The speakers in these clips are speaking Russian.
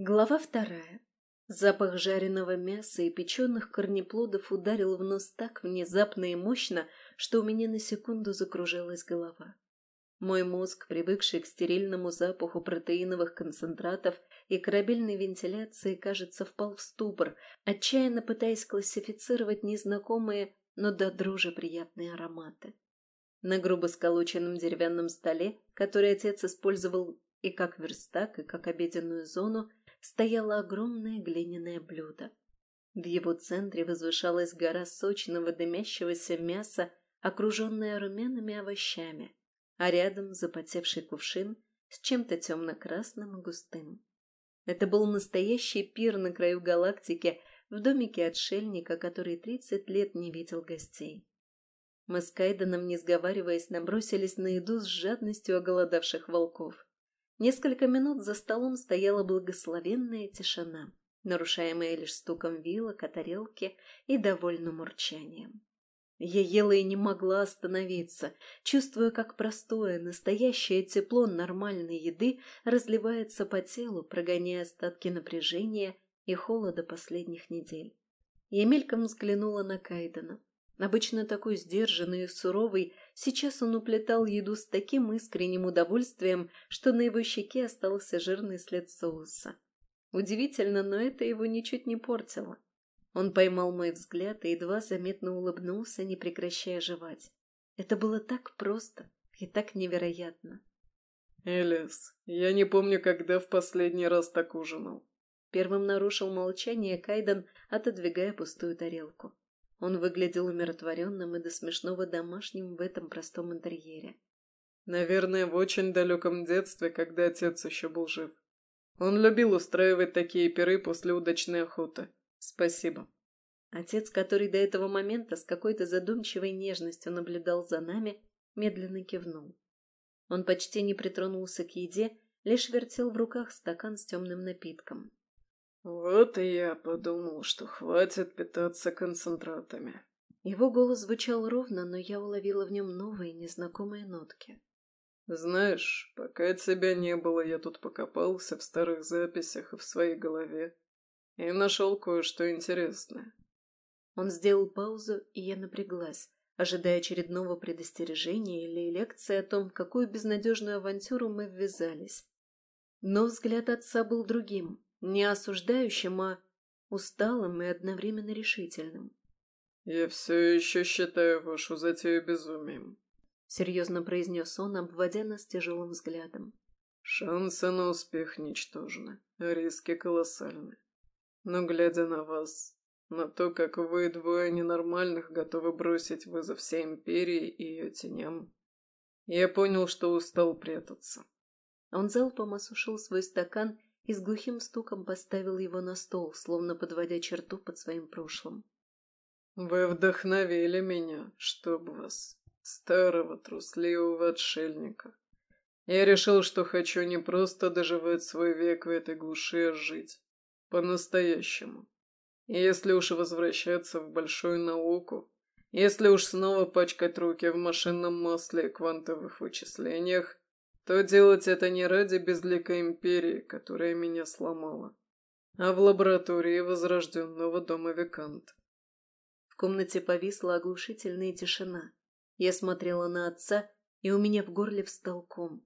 Глава вторая. Запах жареного мяса и печеных корнеплодов ударил в нос так внезапно и мощно, что у меня на секунду закружилась голова. Мой мозг, привыкший к стерильному запаху протеиновых концентратов и корабельной вентиляции, кажется, впал в ступор, отчаянно пытаясь классифицировать незнакомые, но до дрожи приятные ароматы. На грубо сколоченном деревянном столе, который отец использовал и как верстак, и как обеденную зону, стояло огромное глиняное блюдо. В его центре возвышалась гора сочного дымящегося мяса, окруженная румяными овощами, а рядом запотевший кувшин с чем-то темно-красным и густым. Это был настоящий пир на краю галактики в домике отшельника, который тридцать лет не видел гостей. Мы с Кайденом, не сговариваясь, набросились на еду с жадностью оголодавших волков. Несколько минут за столом стояла благословенная тишина, нарушаемая лишь стуком вилок о тарелке и довольным урчанием. Я ела и не могла остановиться, чувствуя, как простое, настоящее тепло нормальной еды разливается по телу, прогоняя остатки напряжения и холода последних недель. Я мельком взглянула на Кайдена. Обычно такой сдержанный и суровый, сейчас он уплетал еду с таким искренним удовольствием, что на его щеке остался жирный след соуса. Удивительно, но это его ничуть не портило. Он поймал мой взгляд и едва заметно улыбнулся, не прекращая жевать. Это было так просто и так невероятно. «Элис, я не помню, когда в последний раз так ужинал». Первым нарушил молчание Кайден, отодвигая пустую тарелку. Он выглядел умиротворенным и до смешного домашним в этом простом интерьере. Наверное, в очень далеком детстве, когда отец еще был жив. Он любил устраивать такие пиры после удачной охоты. Спасибо. Отец, который до этого момента с какой-то задумчивой нежностью наблюдал за нами, медленно кивнул. Он почти не притронулся к еде, лишь вертел в руках стакан с темным напитком. «Вот и я подумал, что хватит питаться концентратами». Его голос звучал ровно, но я уловила в нем новые, незнакомые нотки. «Знаешь, пока тебя не было, я тут покопался в старых записях и в своей голове и нашел кое-что интересное». Он сделал паузу, и я напряглась, ожидая очередного предостережения или лекции о том, в какую безнадежную авантюру мы ввязались. Но взгляд отца был другим, не осуждающим, а усталым и одновременно решительным. «Я все еще считаю вашу затею безумием», — серьезно произнес он, обводя нас тяжелым взглядом. «Шансы на успех ничтожны, риски колоссальны. Но глядя на вас, на то, как вы двое ненормальных готовы бросить вызов всей империи и ее теням, я понял, что устал прятаться». Он залпом осушил свой стакан и с глухим стуком поставил его на стол, словно подводя черту под своим прошлым. «Вы вдохновили меня, чтоб вас, старого трусливого отшельника. Я решил, что хочу не просто доживать свой век в этой глуши, а жить. По-настоящему. Если уж возвращаться в большую науку, если уж снова пачкать руки в машинном масле и квантовых вычислениях, то делать это не ради безликой империи, которая меня сломала, а в лаборатории возрожденного дома Викант. В комнате повисла оглушительная тишина. Я смотрела на отца, и у меня в горле встал ком.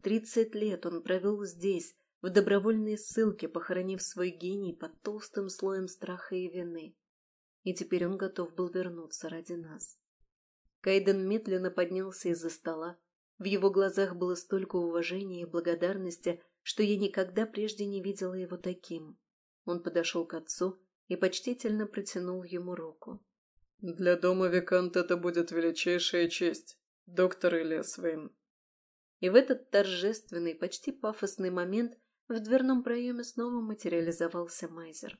Тридцать лет он провел здесь, в добровольной ссылке, похоронив свой гений под толстым слоем страха и вины. И теперь он готов был вернуться ради нас. Кайден медленно поднялся из-за стола, в его глазах было столько уважения и благодарности, что я никогда прежде не видела его таким. Он подошел к отцу и почтительно протянул ему руку. «Для дома Викант это будет величайшая честь, доктор Илья Свейн». И в этот торжественный, почти пафосный момент в дверном проеме снова материализовался Майзер.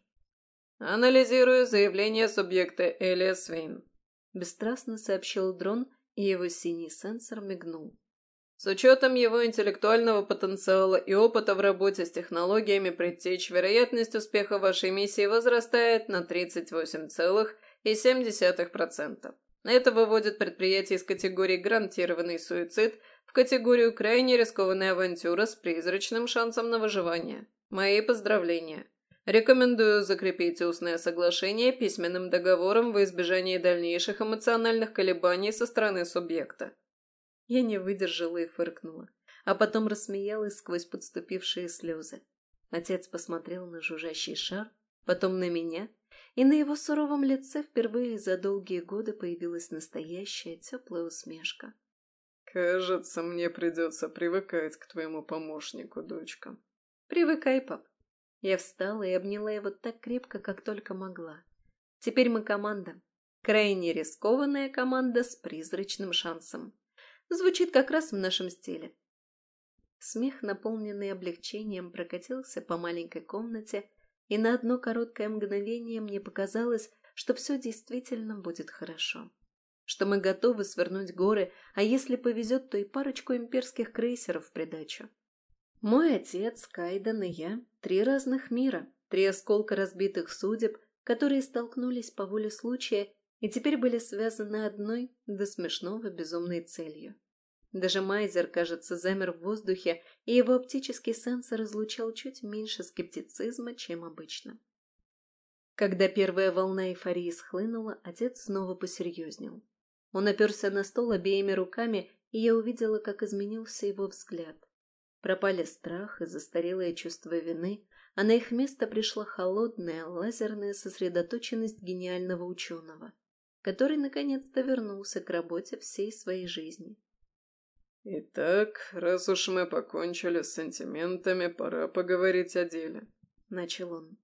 «Анализирую заявление субъекта Элия Свейн», — бесстрастно сообщил дрон, и его синий сенсор мигнул. С учетом его интеллектуального потенциала и опыта в работе с технологиями предтеч, вероятность успеха вашей миссии возрастает на 38,7%. Это выводит предприятие из категории «гарантированный суицид» в категорию «Крайне рискованная авантюра с призрачным шансом на выживание». Мои поздравления. Рекомендую закрепить устное соглашение письменным договором во избежание дальнейших эмоциональных колебаний со стороны субъекта. Я не выдержала и фыркнула, а потом рассмеялась сквозь подступившие слезы. Отец посмотрел на жужжащий шар, потом на меня, и на его суровом лице впервые за долгие годы появилась настоящая теплая усмешка. «Кажется, мне придется привыкать к твоему помощнику, дочка». «Привыкай, пап». Я встала и обняла его так крепко, как только могла. Теперь мы команда. Крайне рискованная команда с призрачным шансом. Звучит как раз в нашем стиле. Смех, наполненный облегчением, прокатился по маленькой комнате, и на одно короткое мгновение мне показалось, что все действительно будет хорошо. Что мы готовы свернуть горы, а если повезет, то и парочку имперских крейсеров в придачу. Мой отец, Кайден и я – три разных мира, три осколка разбитых судеб, которые столкнулись по воле случая и теперь были связаны одной до смешного безумной целью. Даже Майзер, кажется, замер в воздухе, и его оптический сенсор излучал чуть меньше скептицизма, чем обычно. Когда первая волна эйфории схлынула, отец снова посерьезнел. Он оперся на стол обеими руками, и я увидела, как изменился его взгляд. Пропали страх и застарелое чувство вины, а на их место пришла холодная, лазерная сосредоточенность гениального ученого, который наконец-то вернулся к работе всей своей жизни. «Итак, раз уж мы покончили с сантиментами, пора поговорить о деле», — начал он.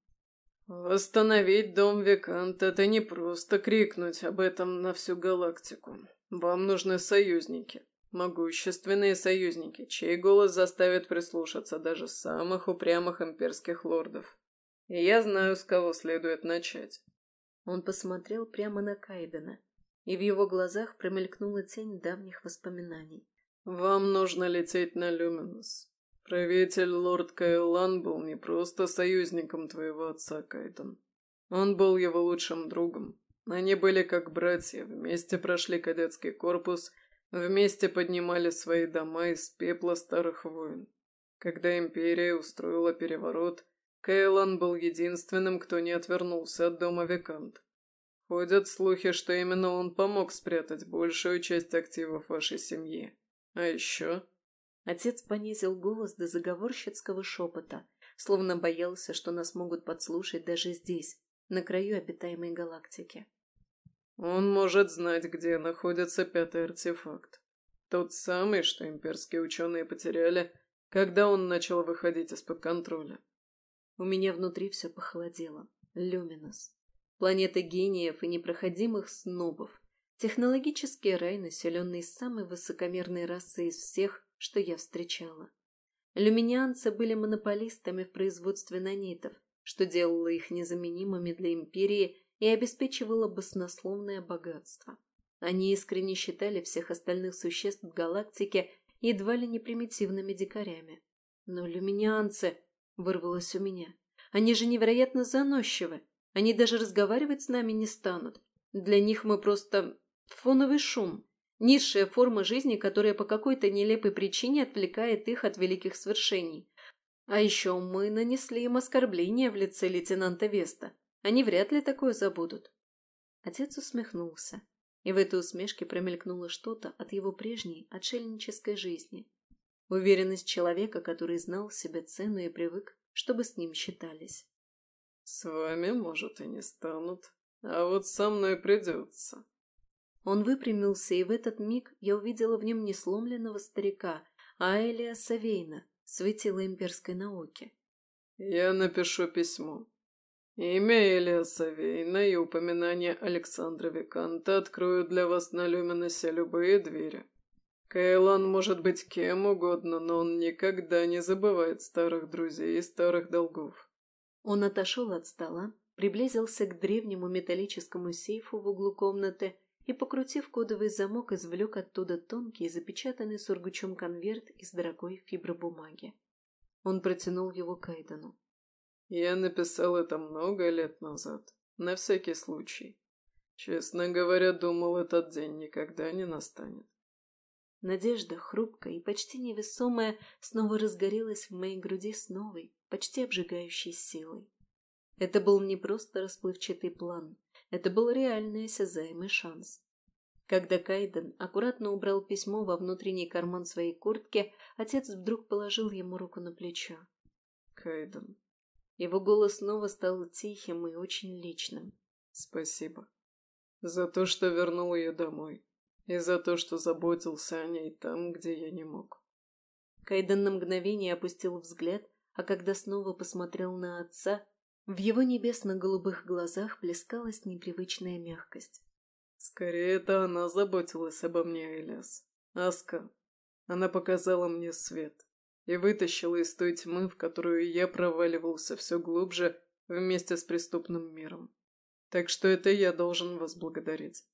«Восстановить дом Викант — это не просто крикнуть об этом на всю галактику. Вам нужны союзники, могущественные союзники, чей голос заставит прислушаться даже самых упрямых имперских лордов. И я знаю, с кого следует начать». Он посмотрел прямо на Кайдена, и в его глазах промелькнула тень давних воспоминаний. «Вам нужно лететь на Люминус. Правитель лорд Кайлан был не просто союзником твоего отца, Кайтон. Он был его лучшим другом. Они были как братья, вместе прошли кадетский корпус, вместе поднимали свои дома из пепла старых войн. Когда империя устроила переворот, Кейлан был единственным, кто не отвернулся от дома Викант. Ходят слухи, что именно он помог спрятать большую часть активов вашей семьи. А еще...» Отец понизил голос до заговорщицкого шепота, словно боялся, что нас могут подслушать даже здесь, на краю обитаемой галактики. «Он может знать, где находится пятый артефакт. Тот самый, что имперские ученые потеряли, когда он начал выходить из-под контроля». У меня внутри все похолодело. Люминус. Планета гениев и непроходимых снобов, Технологический рай, населенный самой высокомерной расой из всех, что я встречала. Люминианцы были монополистами в производстве нанитов, что делало их незаменимыми для империи и обеспечивало баснословное богатство. Они искренне считали всех остальных существ в галактике едва ли не примитивными дикарями. Но люминианцы, вырвалось у меня, они же невероятно заносчивы. Они даже разговаривать с нами не станут. Для них мы просто Фоновый шум. Низшая форма жизни, которая по какой-то нелепой причине отвлекает их от великих свершений. А еще мы нанесли им оскорбление в лице лейтенанта Веста. Они вряд ли такое забудут. Отец усмехнулся, и в этой усмешке промелькнуло что-то от его прежней отшельнической жизни. Уверенность человека, который знал себе цену и привык, чтобы с ним считались. «С вами, может, и не станут, а вот со мной придется», он выпрямился, и в этот миг я увидела в нем не сломленного старика, а Элия Савейна, светила имперской науки. «Я напишу письмо. Имя Элия Савейна и упоминание Александра Виканта откроют для вас на Люминосе любые двери. Кайлан может быть кем угодно, но он никогда не забывает старых друзей и старых долгов». Он отошел от стола, приблизился к древнему металлическому сейфу в углу комнаты и, покрутив кодовый замок, извлек оттуда тонкий, запечатанный сургучом конверт из дорогой фибробумаги. Он протянул его Кайдену. «Я написал это много лет назад, на всякий случай. Честно говоря, думал, этот день никогда не настанет. Надежда, хрупкая и почти невесомая, снова разгорелась в моей груди с новой, почти обжигающей силой. Это был не просто расплывчатый план, это был реальный осязаемый шанс. Когда Кайден аккуратно убрал письмо во внутренний карман своей куртки, отец вдруг положил ему руку на плечо. «Кайден». Его голос снова стал тихим и очень личным. «Спасибо. За то, что вернул ее домой. И за то, что заботился о ней там, где я не мог». Кайден на мгновение опустил взгляд, а когда снова посмотрел на отца, в его небесно-голубых глазах плескалась непривычная мягкость. Скорее, это она заботилась обо мне, Элиас. Аска. Она показала мне свет и вытащила из той тьмы, в которую я проваливался все глубже вместе с преступным миром. Так что это я должен вас благодарить.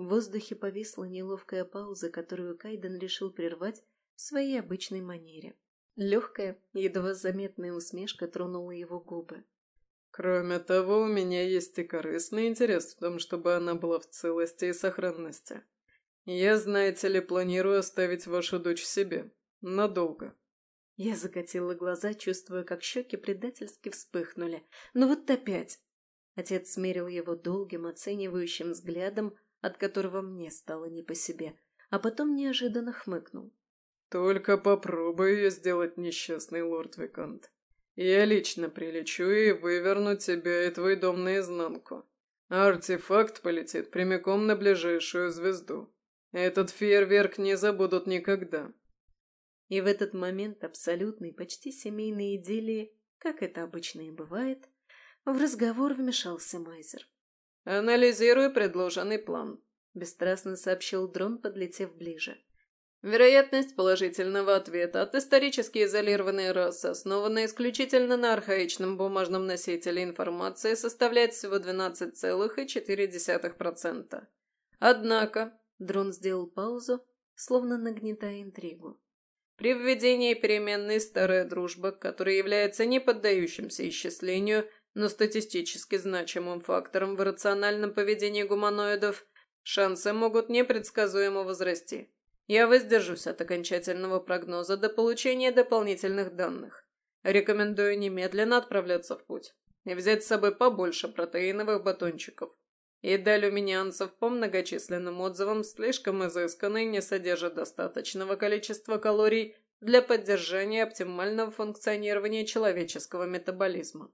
В воздухе повисла неловкая пауза, которую Кайден решил прервать в своей обычной манере. Легкая, едва заметная усмешка тронула его губы. Кроме того, у меня есть и корыстный интерес в том, чтобы она была в целости и сохранности. Я, знаете ли, планирую оставить вашу дочь себе. Надолго. Я закатила глаза, чувствуя, как щеки предательски вспыхнули. «Ну вот опять. Отец смерил его долгим, оценивающим взглядом, от которого мне стало не по себе, а потом неожиданно хмыкнул. «Только попробуй ее сделать несчастный лорд Викант. Я лично прилечу и выверну тебя и твой дом наизнанку. артефакт полетит прямиком на ближайшую звезду. Этот фейерверк не забудут никогда. И в этот момент абсолютной, почти семейной идиллии, как это обычно и бывает, в разговор вмешался Майзер. «Анализирую предложенный план», — бесстрастно сообщил дрон, подлетев ближе. Вероятность положительного ответа от исторически изолированной расы, основанной исключительно на архаичном бумажном носителе информации, составляет всего 12,4%. Однако, дрон сделал паузу, словно нагнетая интригу. При введении переменной старая дружба, которая является не поддающимся исчислению, но статистически значимым фактором в рациональном поведении гуманоидов, шансы могут непредсказуемо возрасти. Я воздержусь от окончательного прогноза до получения дополнительных данных. Рекомендую немедленно отправляться в путь и взять с собой побольше протеиновых батончиков. И люминианцев по многочисленным отзывам слишком изысканные не содержат достаточного количества калорий для поддержания оптимального функционирования человеческого метаболизма.